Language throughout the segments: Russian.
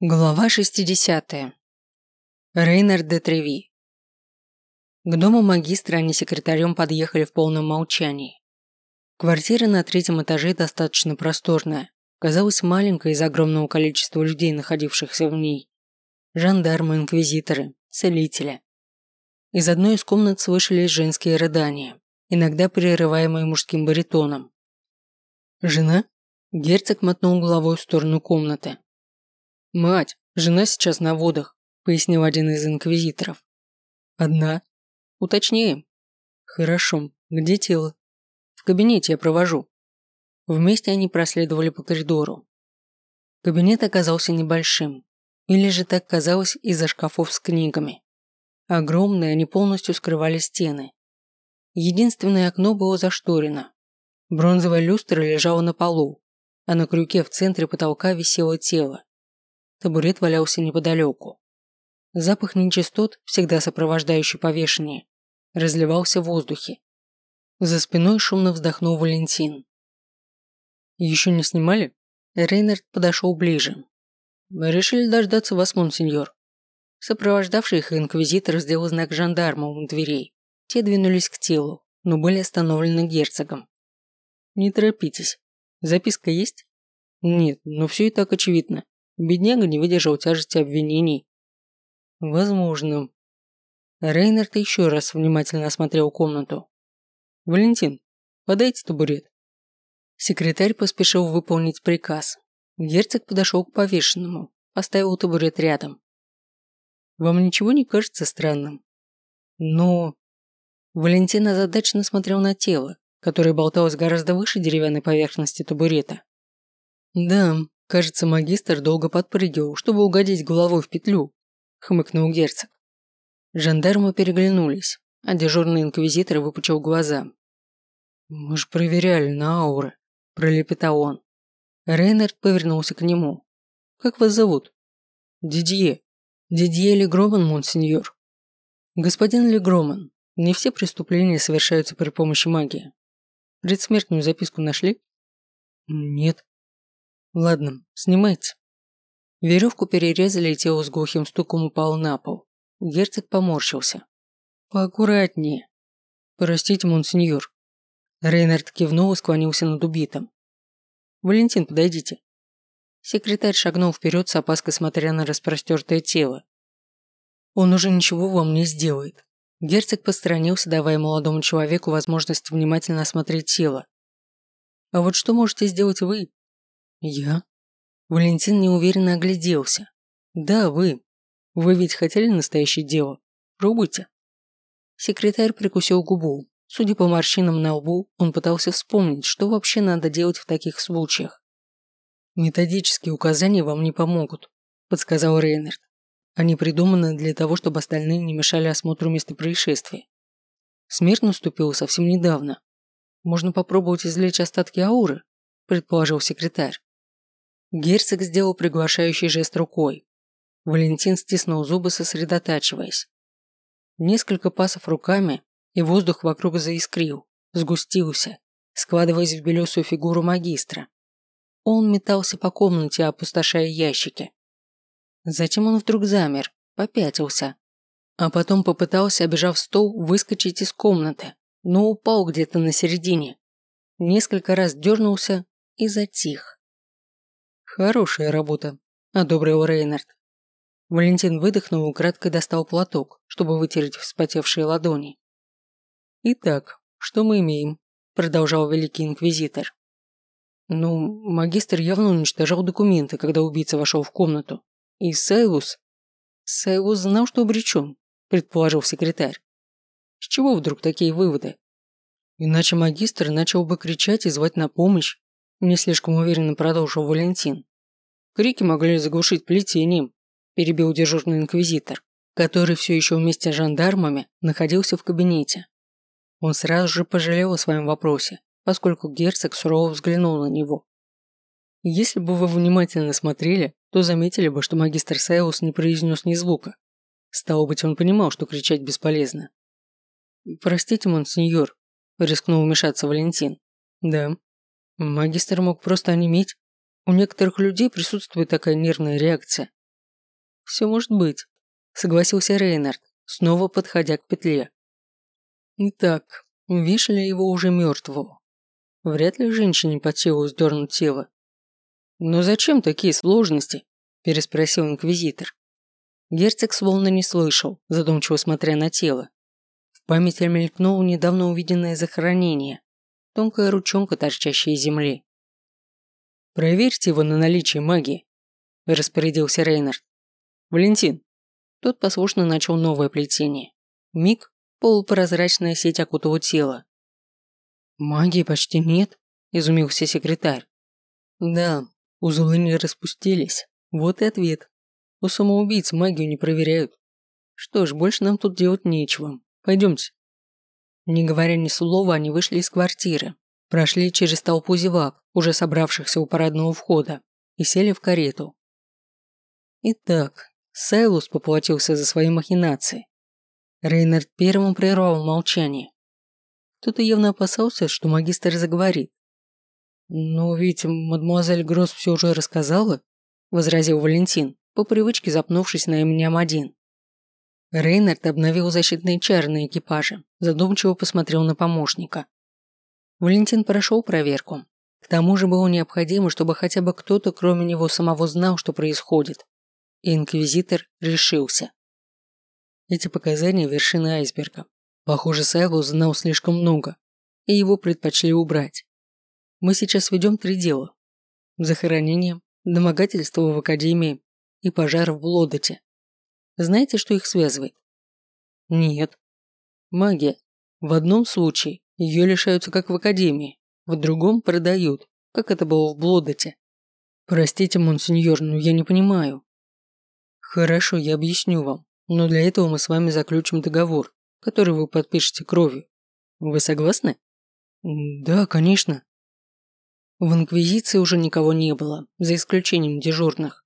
Глава 60. Рейнер де Треви. К дому магистра они секретарем подъехали в полном молчании. Квартира на третьем этаже достаточно просторная, казалась маленькой из огромного количества людей, находившихся в ней. Жандармы, инквизиторы, целители. Из одной из комнат слышались женские рыдания, иногда прерываемые мужским баритоном. «Жена?» Герцог мотнул головой в сторону комнаты. «Мать, жена сейчас на водах», – пояснил один из инквизиторов. «Одна?» «Уточнее». «Хорошо. Где тело?» «В кабинете я провожу». Вместе они проследовали по коридору. Кабинет оказался небольшим. Или же так казалось из-за шкафов с книгами. Огромные, они полностью скрывали стены. Единственное окно было зашторено. Бронзовая люстра лежала на полу, а на крюке в центре потолка висело тело. Табурет валялся неподалеку. Запах нечистот, всегда сопровождающий повешение, разливался в воздухе. За спиной шумно вздохнул Валентин. «Еще не снимали?» Рейнард подошел ближе. «Мы решили дождаться вас, монсеньор». Сопровождавший их инквизитор сделал знак жандармам у дверей. Те двинулись к телу, но были остановлены герцогом. «Не торопитесь. Записка есть?» «Нет, но все и так очевидно. Бедняга не выдержал тяжести обвинений. Возможно. Рейнард еще раз внимательно осмотрел комнату. «Валентин, подайте табурет». Секретарь поспешил выполнить приказ. Герцог подошел к повешенному, поставил табурет рядом. «Вам ничего не кажется странным?» «Но...» Валентин озадаченно смотрел на тело, которое болталось гораздо выше деревянной поверхности табурета. «Да, Кажется, магистр долго подпрыгивал, чтобы угодить головой в петлю, хмыкнул герцог. Жандармы переглянулись, а дежурный инквизитор выпучил глаза. «Мы же проверяли на ауры», – пролепетал он. Рейнард повернулся к нему. «Как вас зовут?» «Дидье. Дидье Легроман, монсеньор». «Господин Легроман, не все преступления совершаются при помощи магии. Предсмертную записку нашли?» «Нет», Ладно, снимайте. Веревку перерезали, и тело с глухим стуком упало на пол. Герцог поморщился. Поаккуратнее. Простите, монсеньор. Рейнард кивнул и склонился над убитым. Валентин, подойдите. Секретарь шагнул вперед с опаской, смотря на распростертое тело. Он уже ничего вам не сделает. Герцог посторонился, давая молодому человеку возможность внимательно осмотреть тело. А вот что можете сделать вы, «Я?» Валентин неуверенно огляделся. «Да, вы. Вы ведь хотели настоящее дело? Пробуйте». Секретарь прикусил губу. Судя по морщинам на лбу, он пытался вспомнить, что вообще надо делать в таких случаях. «Методические указания вам не помогут», – подсказал Рейнард. «Они придуманы для того, чтобы остальные не мешали осмотру места происшествия. Смерть наступила совсем недавно. Можно попробовать извлечь остатки ауры», – предположил секретарь. Герцог сделал приглашающий жест рукой. Валентин стиснул зубы, сосредотачиваясь. Несколько пасов руками, и воздух вокруг заискрил, сгустился, складываясь в белесую фигуру магистра. Он метался по комнате, опустошая ящики. Затем он вдруг замер, попятился, а потом попытался, обижав стол, выскочить из комнаты, но упал где-то на середине. Несколько раз дернулся и затих. «Хорошая работа», – одобрил Рейнард. Валентин выдохнул и украдкой достал платок, чтобы вытереть вспотевшие ладони. «Итак, что мы имеем?» – продолжал Великий Инквизитор. «Ну, магистр явно уничтожал документы, когда убийца вошел в комнату. И Сайлус...» «Сайлус знал, что обречен», – предположил секретарь. «С чего вдруг такие выводы?» Иначе магистр начал бы кричать и звать на помощь, не слишком уверенно продолжил Валентин. Крики могли заглушить плетением, перебил дежурный инквизитор, который все еще вместе с жандармами находился в кабинете. Он сразу же пожалел о своем вопросе, поскольку герцог сурово взглянул на него. Если бы вы внимательно смотрели, то заметили бы, что магистр Сайлус не произнес ни звука. Стало быть, он понимал, что кричать бесполезно. «Простите, монсеньор», – рискнул вмешаться Валентин. «Да». Магистр мог просто онеметь. У некоторых людей присутствует такая нервная реакция, Все может быть, согласился Рейнард, снова подходя к петле. Итак, вешали его уже мертвого. Вряд ли женщине под силу сдернуть тело. «Но зачем такие сложности?» – переспросил инквизитор. Герцог словно не слышал, задумчиво смотря на тело. В памяти мелькнуло недавно увиденное захоронение. Тонкая ручонка, торчащая из земли. «Проверьте его на наличие магии», – распорядился Рейнард. «Валентин». Тот послушно начал новое плетение. Миг полупрозрачная сеть окутала тело. «Магии почти нет», – изумился секретарь. «Да, узлы не распустились. Вот и ответ. У самоубийц магию не проверяют. Что ж, больше нам тут делать нечего. Пойдемте. Не говоря ни слова, они вышли из квартиры, прошли через толпу зевак, уже собравшихся у парадного входа, и сели в карету. Итак, Сайлус поплатился за свои махинации. Рейнард первым прервал молчание. Кто-то явно опасался, что магистр заговорит. «Но ведь мадемуазель Гросс все уже рассказала», – возразил Валентин по привычке запнувшись на имени М1. Рейнард обновил защитные чары на экипаже, задумчиво посмотрел на помощника. Валентин прошел проверку. К тому же было необходимо, чтобы хотя бы кто-то, кроме него самого, знал, что происходит. И инквизитор решился. Эти показания – вершины айсберга. Похоже, Сайло знал слишком много, и его предпочли убрать. Мы сейчас ведем три дела. Захоронение, домогательство в Академии и пожар в Блодоте. Знаете, что их связывает? Нет. Магия. В одном случае ее лишаются как в Академии, в другом продают, как это было в Блодоте. Простите, монсеньор, но я не понимаю. Хорошо, я объясню вам, но для этого мы с вами заключим договор, который вы подпишете кровью. Вы согласны? Да, конечно. В Инквизиции уже никого не было, за исключением дежурных.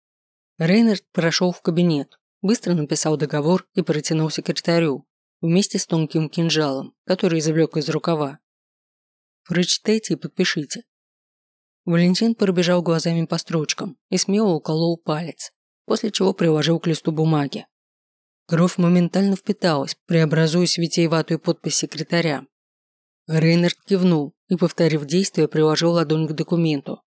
Рейнард прошел в кабинет, быстро написал договор и протянул секретарю, вместе с тонким кинжалом, который извлек из рукава. «Прочитайте и подпишите». Валентин пробежал глазами по строчкам и смело уколол палец, после чего приложил к листу бумаги. Кровь моментально впиталась, преобразуясь в витиеватую подпись секретаря. Рейнард кивнул и, повторив действие, приложил ладонь к документу.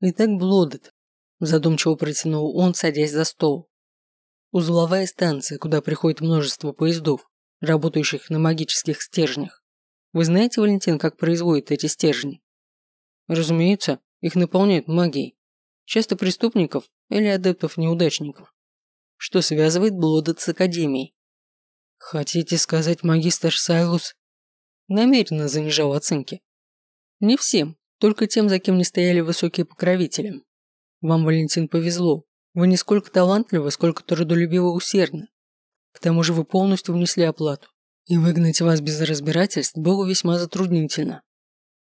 «Итак, Блодет, задумчиво протянул он, садясь за стол. Узловая станция, куда приходит множество поездов, работающих на магических стержнях. Вы знаете, Валентин, как производят эти стержни? Разумеется, их наполняют магией. Часто преступников или адептов-неудачников. Что связывает Блодот с Академией. Хотите сказать, магистр Сайлус намеренно занижал оценки? Не всем, только тем, за кем не стояли высокие покровители. Вам, Валентин, повезло. Вы не сколько талантливы, сколько трудолюбиво усердны. К тому же вы полностью внесли оплату. И выгнать вас без разбирательств было весьма затруднительно.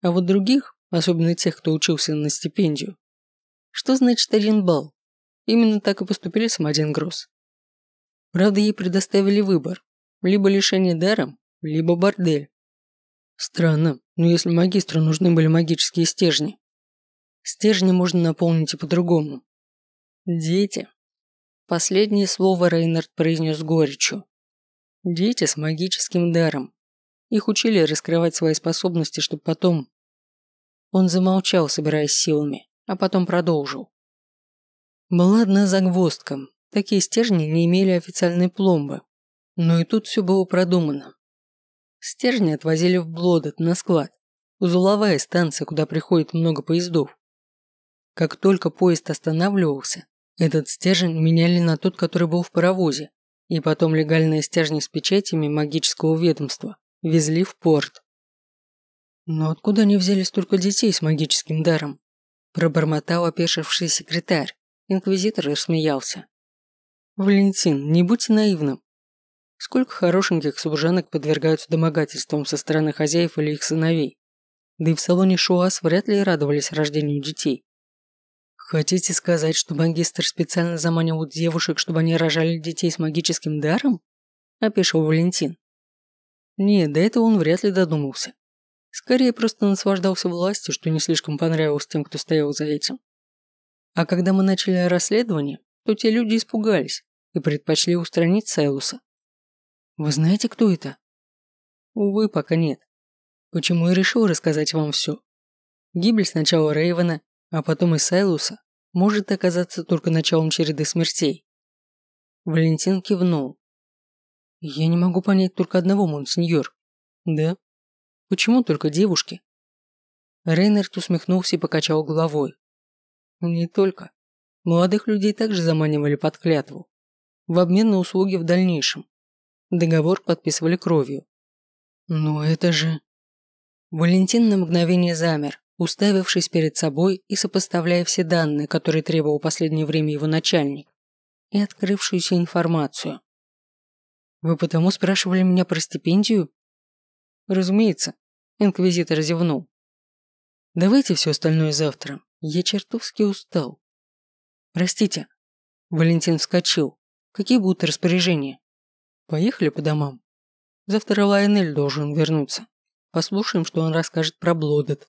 А вот других, особенно тех, кто учился на стипендию, что значит один балл? Именно так и поступили с Мадин Гросс. Правда, ей предоставили выбор. Либо лишение даром, либо бордель. Странно, но если магистру нужны были магические стержни, Стержни можно наполнить и по-другому. Дети. Последнее слово Рейнард произнес горечью. Дети с магическим даром. Их учили раскрывать свои способности, чтобы потом... Он замолчал, собираясь силами, а потом продолжил. Была одна загвоздка. Такие стержни не имели официальной пломбы. Но и тут все было продумано. Стержни отвозили в Блодот на склад. Узловая станция, куда приходит много поездов. Как только поезд останавливался, этот стержень меняли на тот, который был в паровозе, и потом легальные стержни с печатями магического ведомства везли в порт. Но откуда они взяли столько детей с магическим даром? Пробормотал опешивший секретарь. Инквизитор рассмеялся. Валентин, не будьте наивным. Сколько хорошеньких служанок подвергаются домогательствам со стороны хозяев или их сыновей. Да и в салоне Шуас вряд ли радовались рождению детей. Хотите сказать, что магистр специально заманивал девушек, чтобы они рожали детей с магическим даром? Опешил Валентин. Нет, до этого он вряд ли додумался. Скорее просто наслаждался властью, что не слишком понравилось тем, кто стоял за этим. А когда мы начали расследование, что те люди испугались и предпочли устранить Сайлуса. Вы знаете, кто это? Увы, пока нет. Почему я решил рассказать вам все. Гибель сначала Рейвена, а потом и Сайлуса может оказаться только началом череды смертей. Валентин кивнул. Я не могу понять только одного, монсеньор. Да? Почему только девушки? Рейнард усмехнулся и покачал головой. Не только. Молодых людей также заманивали под клятву. В обмен на услуги в дальнейшем. Договор подписывали кровью. Но это же... Валентин на мгновение замер, уставившись перед собой и сопоставляя все данные, которые требовал в последнее время его начальник, и открывшуюся информацию. «Вы потому спрашивали меня про стипендию?» «Разумеется», – инквизитор зевнул. «Давайте все остальное завтра. Я чертовски устал». «Простите». Валентин вскочил. «Какие будут распоряжения?» «Поехали по домам. Завтра Лайонель должен вернуться. Послушаем, что он расскажет про Блодет.